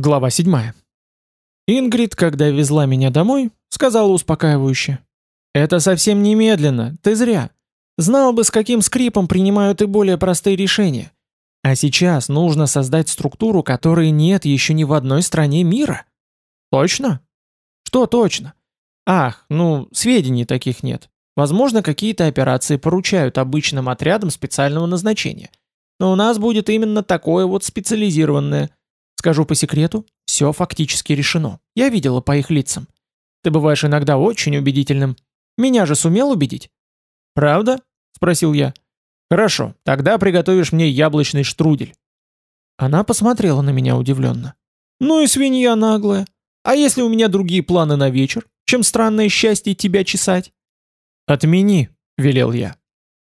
Глава 7. Ингрид, когда везла меня домой, сказала успокаивающе. «Это совсем немедленно, ты зря. Знал бы, с каким скрипом принимают и более простые решения. А сейчас нужно создать структуру, которой нет еще ни в одной стране мира». «Точно?» «Что точно?» «Ах, ну, сведений таких нет. Возможно, какие-то операции поручают обычным отрядам специального назначения. Но у нас будет именно такое вот специализированное – Скажу по секрету, все фактически решено. Я видела по их лицам. Ты бываешь иногда очень убедительным. Меня же сумел убедить? Правда? Спросил я. Хорошо, тогда приготовишь мне яблочный штрудель. Она посмотрела на меня удивленно. Ну и свинья наглая. А если у меня другие планы на вечер, чем странное счастье тебя чесать? Отмени, велел я.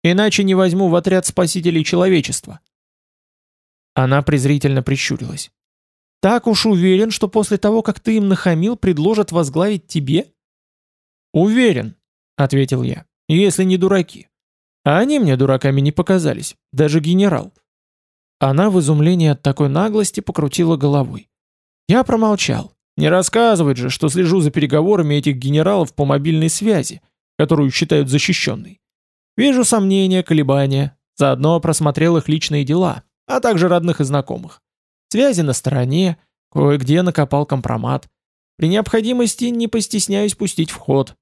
Иначе не возьму в отряд спасителей человечества. Она презрительно прищурилась. Так уж уверен, что после того, как ты им нахамил, предложат возглавить тебе? Уверен, ответил я, если не дураки. А они мне дураками не показались, даже генерал. Она в изумлении от такой наглости покрутила головой. Я промолчал. Не рассказывать же, что слежу за переговорами этих генералов по мобильной связи, которую считают защищенной. Вижу сомнения, колебания, заодно просмотрел их личные дела, а также родных и знакомых. Связи на стороне, кое-где накопал компромат. При необходимости не постесняюсь пустить в ход.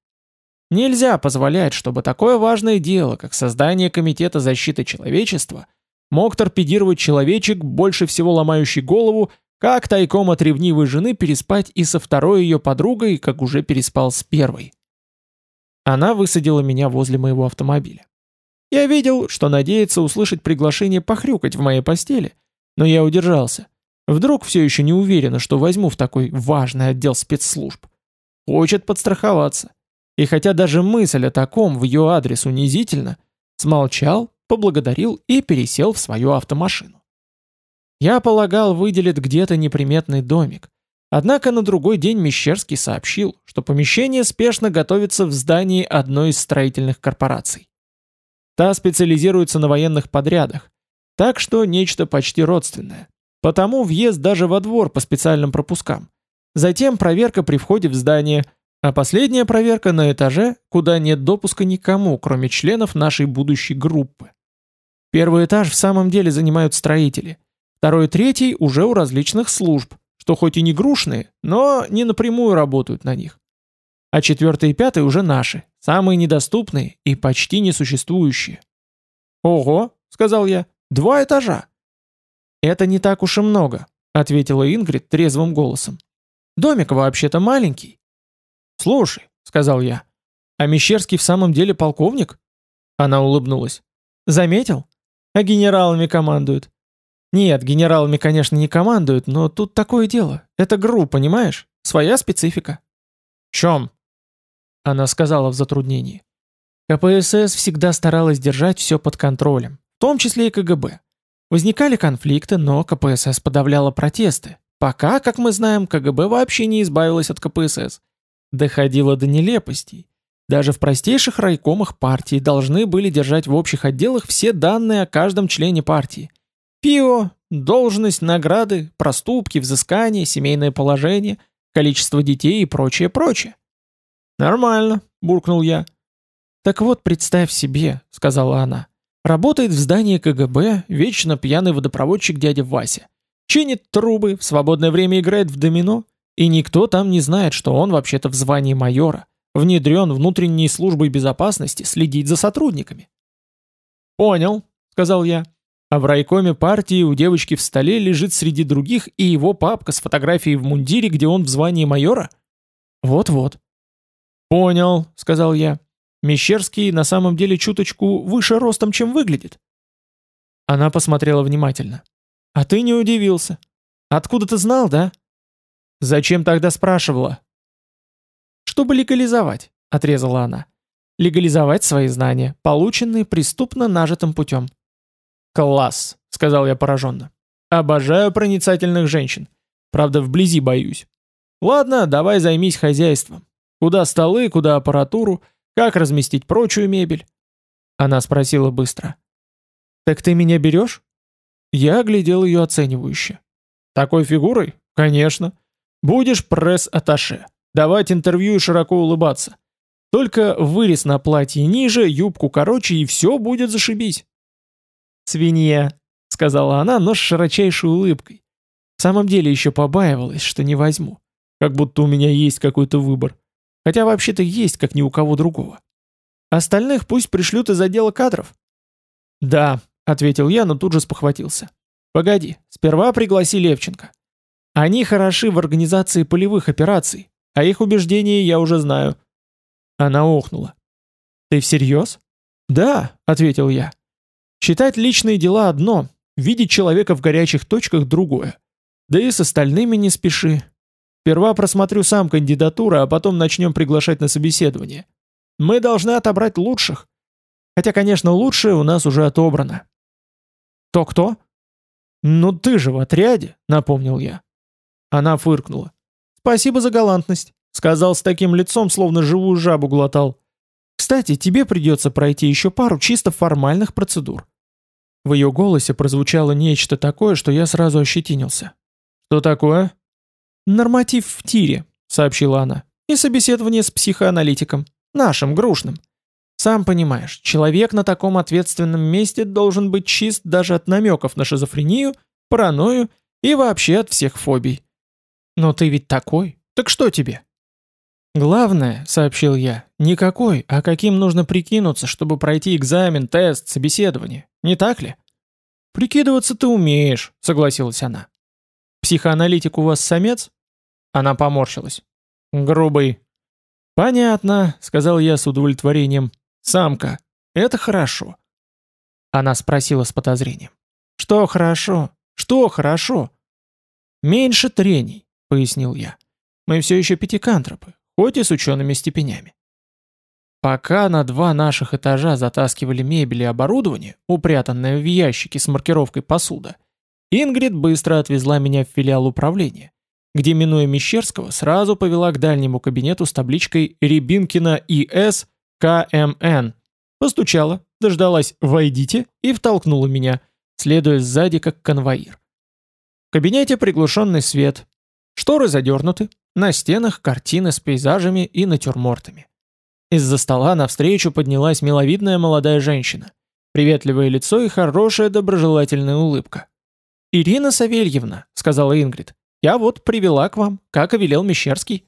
Нельзя позволять, чтобы такое важное дело, как создание Комитета защиты человечества, мог торпедировать человечек, больше всего ломающий голову, как тайком от ревнивой жены переспать и со второй ее подругой, как уже переспал с первой. Она высадила меня возле моего автомобиля. Я видел, что надеется услышать приглашение похрюкать в моей постели, но я удержался. Вдруг все еще не уверена, что возьму в такой важный отдел спецслужб. Хочет подстраховаться. И хотя даже мысль о таком в ее адрес унизительна, смолчал, поблагодарил и пересел в свою автомашину. Я полагал, выделит где-то неприметный домик. Однако на другой день Мещерский сообщил, что помещение спешно готовится в здании одной из строительных корпораций. Та специализируется на военных подрядах, так что нечто почти родственное. Потому въезд даже во двор по специальным пропускам. Затем проверка при входе в здание, а последняя проверка на этаже, куда нет допуска никому, кроме членов нашей будущей группы. Первый этаж в самом деле занимают строители. Второй и третий уже у различных служб, что хоть и не грушные, но не напрямую работают на них. А четвертый и пятый уже наши, самые недоступные и почти несуществующие. «Ого», — сказал я, — «два этажа». «Это не так уж и много», — ответила Ингрид трезвым голосом. «Домик вообще-то маленький». «Слушай», — сказал я, — «а Мещерский в самом деле полковник?» Она улыбнулась. «Заметил? А генералами командуют». «Нет, генералами, конечно, не командуют, но тут такое дело. Это ГРУ, понимаешь? Своя специфика». «В чем?» Она сказала в затруднении. КПСС всегда старалась держать все под контролем, в том числе и КГБ. Возникали конфликты, но КПСС подавляла протесты. Пока, как мы знаем, КГБ вообще не избавилась от КПСС. Доходило до нелепостей. Даже в простейших райкомах партии должны были держать в общих отделах все данные о каждом члене партии. ПИО, должность, награды, проступки, взыскания, семейное положение, количество детей и прочее, прочее. «Нормально», — буркнул я. «Так вот, представь себе», — сказала она, Работает в здании КГБ вечно пьяный водопроводчик дядя Вася. Чинит трубы, в свободное время играет в домино, и никто там не знает, что он вообще-то в звании майора, внедрен внутренней службой безопасности следить за сотрудниками. «Понял», — сказал я. А в райкоме партии у девочки в столе лежит среди других и его папка с фотографией в мундире, где он в звании майора? Вот-вот. «Понял», — сказал я. Мещерский на самом деле чуточку выше ростом, чем выглядит. Она посмотрела внимательно. А ты не удивился. Откуда ты знал, да? Зачем тогда спрашивала? Чтобы легализовать, отрезала она. Легализовать свои знания, полученные преступно нажитым путем. Класс, сказал я пораженно. Обожаю проницательных женщин. Правда, вблизи боюсь. Ладно, давай займись хозяйством. Куда столы, куда аппаратуру — как разместить прочую мебель?» Она спросила быстро. «Так ты меня берешь?» Я оглядел ее оценивающе. «Такой фигурой? Конечно. Будешь пресс-атташе. Давать интервью и широко улыбаться. Только вырез на платье ниже, юбку короче, и все будет зашибись. «Свинья», — сказала она, но с широчайшей улыбкой. В самом деле еще побаивалась, что не возьму. Как будто у меня есть какой-то выбор. Хотя вообще-то есть, как ни у кого другого. Остальных пусть пришлют из отдела кадров. «Да», — ответил я, но тут же спохватился. «Погоди, сперва пригласи Левченко. Они хороши в организации полевых операций, а их убеждения я уже знаю». Она охнула. «Ты всерьез?» «Да», — ответил я. «Считать личные дела одно, видеть человека в горячих точках другое. Да и с остальными не спеши. Сперва просмотрю сам кандидатуру, а потом начнем приглашать на собеседование. Мы должны отобрать лучших. Хотя, конечно, лучшее у нас уже отобрано. То кто? Ну ты же в отряде, напомнил я. Она фыркнула. Спасибо за галантность, сказал с таким лицом, словно живую жабу глотал. Кстати, тебе придется пройти еще пару чисто формальных процедур. В ее голосе прозвучало нечто такое, что я сразу ощетинился. «Что такое?» «Норматив в тире», — сообщила она. «И собеседование с психоаналитиком. Нашим, грушным. Сам понимаешь, человек на таком ответственном месте должен быть чист даже от намеков на шизофрению, паранойю и вообще от всех фобий. Но ты ведь такой, так что тебе? Главное, сообщил я, не какой, а каким нужно прикинуться, чтобы пройти экзамен, тест, собеседование. Не так ли? Прикидываться ты умеешь, согласилась она. Психоаналитик у вас самец? Она поморщилась. Грубый, «Понятно», — сказал я с удовлетворением. «Самка. Это хорошо». Она спросила с подозрением. «Что хорошо? Что хорошо?» «Меньше трений», — пояснил я. «Мы все еще пятикантропы, хоть и с учеными степенями». Пока на два наших этажа затаскивали мебель и оборудование, упрятанное в ящике с маркировкой «посуда», Ингрид быстро отвезла меня в филиал управления, где, минуя Мещерского, сразу повела к дальнему кабинету с табличкой «Рябинкина И.С. КМН». Постучала, дождалась «Войдите» и втолкнула меня, следуя сзади как конвоир. В кабинете приглушенный свет, шторы задернуты, на стенах картины с пейзажами и натюрмортами. Из-за стола навстречу поднялась миловидная молодая женщина, приветливое лицо и хорошая доброжелательная улыбка. «Ирина Савельевна», — сказала Ингрид, я вот привела к вам, как и велел Мещерский».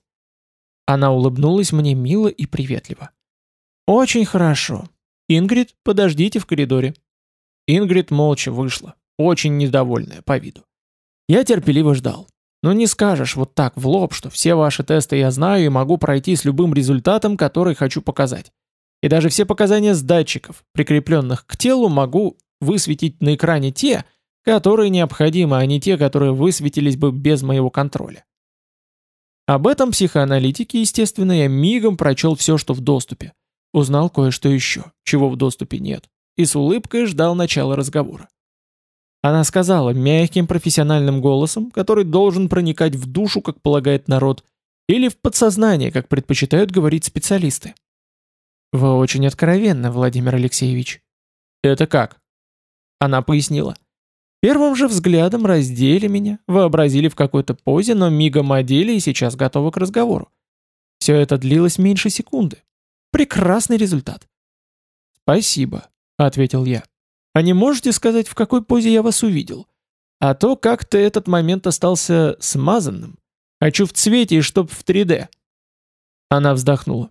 Она улыбнулась мне мило и приветливо. «Очень хорошо. Ингрид, подождите в коридоре». Ингрид молча вышла, очень недовольная по виду. Я терпеливо ждал. Но не скажешь вот так в лоб, что все ваши тесты я знаю и могу пройти с любым результатом, который хочу показать. И даже все показания с датчиков, прикрепленных к телу, могу высветить на экране те, которые необходимы, а не те, которые высветились бы без моего контроля. Об этом психоаналитике, естественно, я мигом прочел все, что в доступе. Узнал кое-что еще, чего в доступе нет, и с улыбкой ждал начала разговора. Она сказала мягким профессиональным голосом, который должен проникать в душу, как полагает народ, или в подсознание, как предпочитают говорить специалисты. «Вы очень откровенны, Владимир Алексеевич». «Это как?» Она пояснила. Первым же взглядом раздели меня, вообразили в какой-то позе, но мигом одели и сейчас готовы к разговору. Все это длилось меньше секунды. Прекрасный результат. «Спасибо», — ответил я. «А не можете сказать, в какой позе я вас увидел? А то как-то этот момент остался смазанным. Хочу в цвете и чтоб в 3D». Она вздохнула.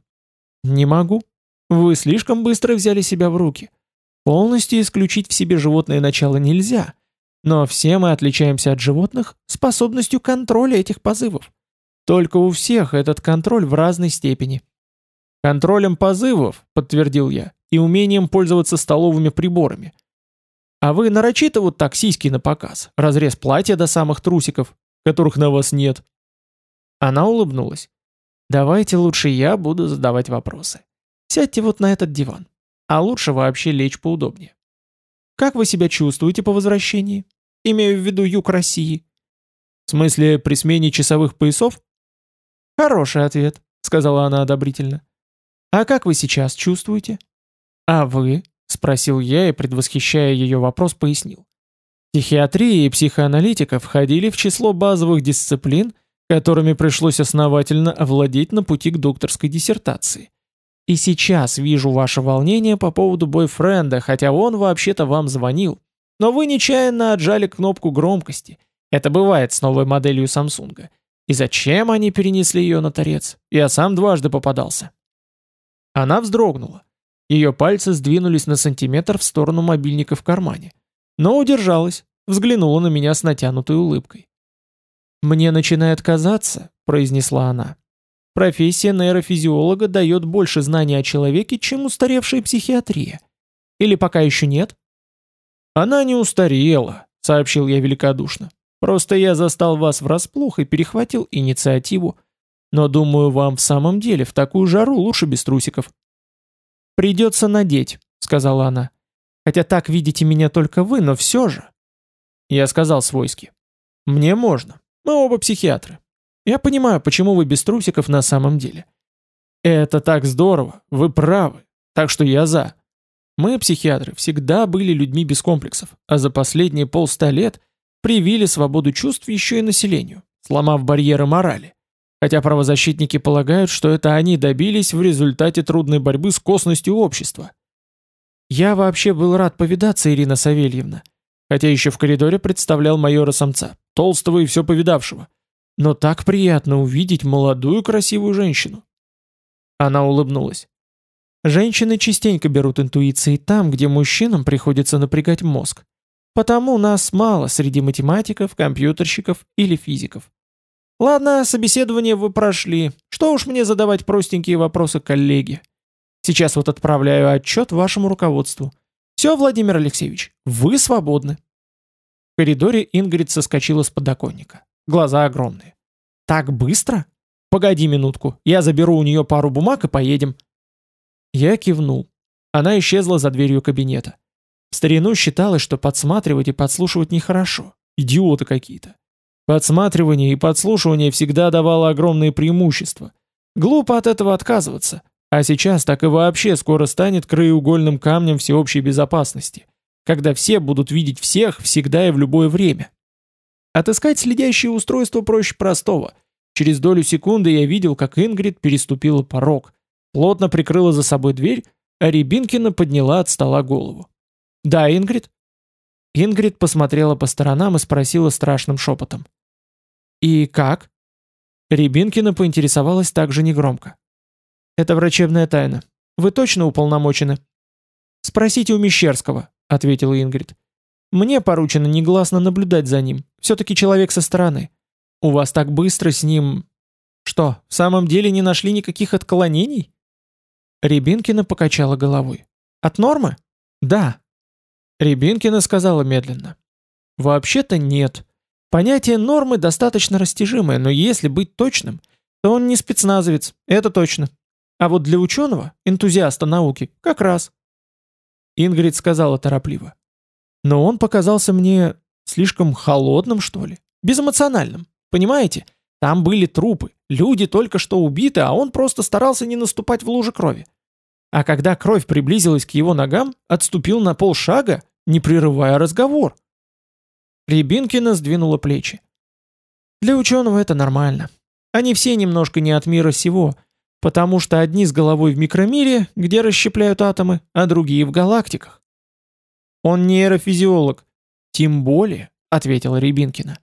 «Не могу. Вы слишком быстро взяли себя в руки. Полностью исключить в себе животное начало нельзя». Но все мы отличаемся от животных способностью контроля этих позывов. Только у всех этот контроль в разной степени. Контролем позывов, подтвердил я, и умением пользоваться столовыми приборами. А вы нарочито вот так сиськи на показ, разрез платья до самых трусиков, которых на вас нет. Она улыбнулась. Давайте лучше я буду задавать вопросы. Сядьте вот на этот диван. А лучше вообще лечь поудобнее. Как вы себя чувствуете по возвращении? Имею в виду юг России. В смысле, при смене часовых поясов? Хороший ответ, сказала она одобрительно. А как вы сейчас чувствуете? А вы? Спросил я и, предвосхищая ее вопрос, пояснил. Психиатрия и психоаналитика входили в число базовых дисциплин, которыми пришлось основательно овладеть на пути к докторской диссертации. И сейчас вижу ваше волнение по поводу бойфренда, хотя он вообще-то вам звонил. Но вы нечаянно отжали кнопку громкости. Это бывает с новой моделью Samsung. И зачем они перенесли ее на торец? Я сам дважды попадался. Она вздрогнула. Ее пальцы сдвинулись на сантиметр в сторону мобильника в кармане. Но удержалась, взглянула на меня с натянутой улыбкой. «Мне начинает казаться», — произнесла она. «Профессия нейрофизиолога дает больше знаний о человеке, чем устаревшая психиатрия. Или пока еще нет?» «Она не устарела», — сообщил я великодушно. «Просто я застал вас врасплох и перехватил инициативу. Но думаю, вам в самом деле в такую жару лучше без трусиков». «Придется надеть», — сказала она. «Хотя так видите меня только вы, но все же». Я сказал свойски. «Мне можно. Мы оба психиатры. Я понимаю, почему вы без трусиков на самом деле». «Это так здорово. Вы правы. Так что я за». Мы, психиатры, всегда были людьми без комплексов, а за последние полста лет привили свободу чувств еще и населению, сломав барьеры морали хотя правозащитники полагают, что это они добились в результате трудной борьбы с косностью общества. Я вообще был рад повидаться, Ирина Савельевна, хотя еще в коридоре представлял майора-самца, толстого и все повидавшего. Но так приятно увидеть молодую красивую женщину. Она улыбнулась. Женщины частенько берут интуиции там, где мужчинам приходится напрягать мозг. Потому нас мало среди математиков, компьютерщиков или физиков. Ладно, собеседование вы прошли. Что уж мне задавать простенькие вопросы коллеге? Сейчас вот отправляю отчет вашему руководству. Все, Владимир Алексеевич, вы свободны. В коридоре Ингрид соскочила с подоконника. Глаза огромные. Так быстро? Погоди минутку, я заберу у нее пару бумаг и поедем. Я кивнул. Она исчезла за дверью кабинета. В старину считалось, что подсматривать и подслушивать нехорошо. Идиоты какие-то. Подсматривание и подслушивание всегда давало огромные преимущества. Глупо от этого отказываться. А сейчас так и вообще скоро станет краеугольным камнем всеобщей безопасности, когда все будут видеть всех всегда и в любое время. Отыскать следящее устройство проще простого. Через долю секунды я видел, как Ингрид переступила порог, плотно прикрыла за собой дверь, а Рябинкина подняла от стола голову. «Да, Ингрид?» Ингрид посмотрела по сторонам и спросила страшным шепотом. «И как?» Рябинкина поинтересовалась также негромко. «Это врачебная тайна. Вы точно уполномочены?» «Спросите у Мещерского», — ответила Ингрид. «Мне поручено негласно наблюдать за ним. Все-таки человек со стороны. У вас так быстро с ним... Что, в самом деле не нашли никаких отклонений?» Рябинкина покачала головой. «От нормы?» «Да». Рябинкина сказала медленно. «Вообще-то нет. Понятие нормы достаточно растяжимое, но если быть точным, то он не спецназовец, это точно. А вот для ученого, энтузиаста науки, как раз. Ингрид сказала торопливо. Но он показался мне слишком холодным, что ли, безэмоциональным, понимаете? Там были трупы, люди только что убиты, а он просто старался не наступать в лужи крови. А когда кровь приблизилась к его ногам, отступил на полшага, не прерывая разговор. Рябинкина сдвинула плечи. Для ученого это нормально. Они все немножко не от мира сего, потому что одни с головой в микромире, где расщепляют атомы, а другие в галактиках. Он нейрофизиолог. Тем более, ответила Рябинкина.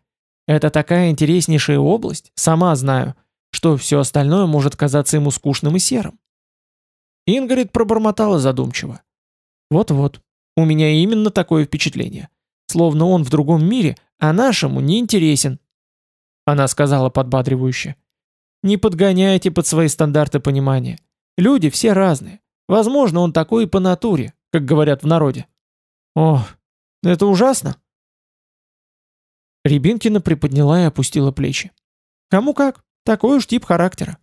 Это такая интереснейшая область, сама знаю, что все остальное может казаться ему скучным и серым. Ингрид пробормотала задумчиво. Вот-вот, у меня именно такое впечатление словно он в другом мире, а нашему не интересен. Она сказала подбадривающе. Не подгоняйте под свои стандарты понимания. Люди все разные. Возможно, он такой и по натуре, как говорят в народе. О, это ужасно. Рябинкина приподняла и опустила плечи. Кому как, такой уж тип характера.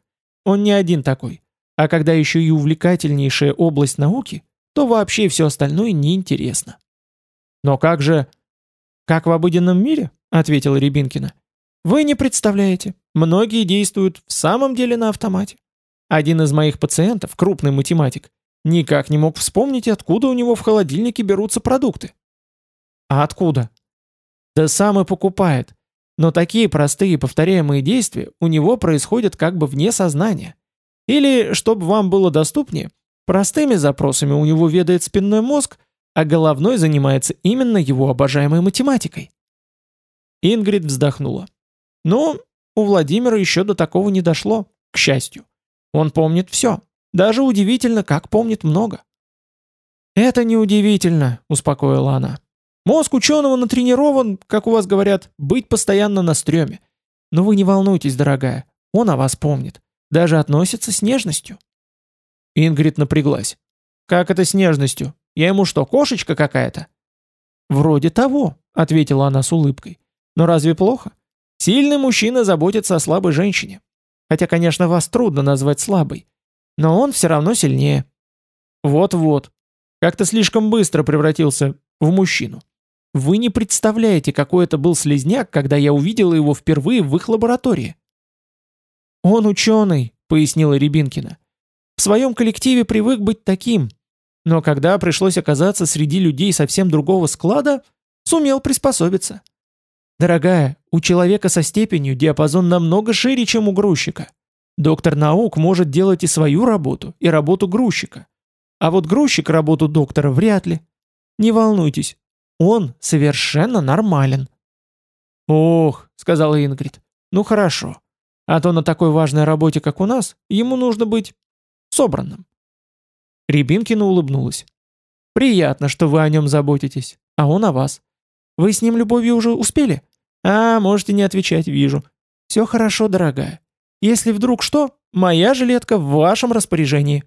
Он не один такой. А когда еще и увлекательнейшая область науки, то вообще все остальное неинтересно. Но как же... «Как в обыденном мире?» — ответила Рябинкина. «Вы не представляете, многие действуют в самом деле на автомате. Один из моих пациентов, крупный математик, никак не мог вспомнить, откуда у него в холодильнике берутся продукты». «А откуда?» Да сам и покупает. Но такие простые повторяемые действия у него происходят как бы вне сознания. Или, чтобы вам было доступнее, простыми запросами у него ведает спинной мозг, а головной занимается именно его обожаемой математикой. Ингрид вздохнула. Ну, у Владимира еще до такого не дошло, к счастью. Он помнит все. Даже удивительно, как помнит много. «Это неудивительно», — успокоила она. Мозг ученого натренирован, как у вас говорят, быть постоянно на стреме. Но вы не волнуйтесь, дорогая, он о вас помнит. Даже относится с нежностью. Ингрид напряглась. Как это с нежностью? Я ему что, кошечка какая-то? Вроде того, ответила она с улыбкой. Но разве плохо? Сильный мужчина заботится о слабой женщине. Хотя, конечно, вас трудно назвать слабой. Но он все равно сильнее. Вот-вот. Как-то слишком быстро превратился в мужчину. Вы не представляете, какой это был слезняк, когда я увидела его впервые в их лаборатории. «Он ученый», — пояснила Рябинкина. «В своем коллективе привык быть таким. Но когда пришлось оказаться среди людей совсем другого склада, сумел приспособиться. Дорогая, у человека со степенью диапазон намного шире, чем у грузчика. Доктор наук может делать и свою работу, и работу грузчика. А вот грузчик работу доктора вряд ли. Не волнуйтесь, он совершенно нормален. «Ох», — сказала Ингрид, — «ну хорошо. А то на такой важной работе, как у нас, ему нужно быть собранным». Рябинкина улыбнулась. «Приятно, что вы о нем заботитесь, а он о вас. Вы с ним любовью уже успели? А, можете не отвечать, вижу. Все хорошо, дорогая. Если вдруг что, моя жилетка в вашем распоряжении».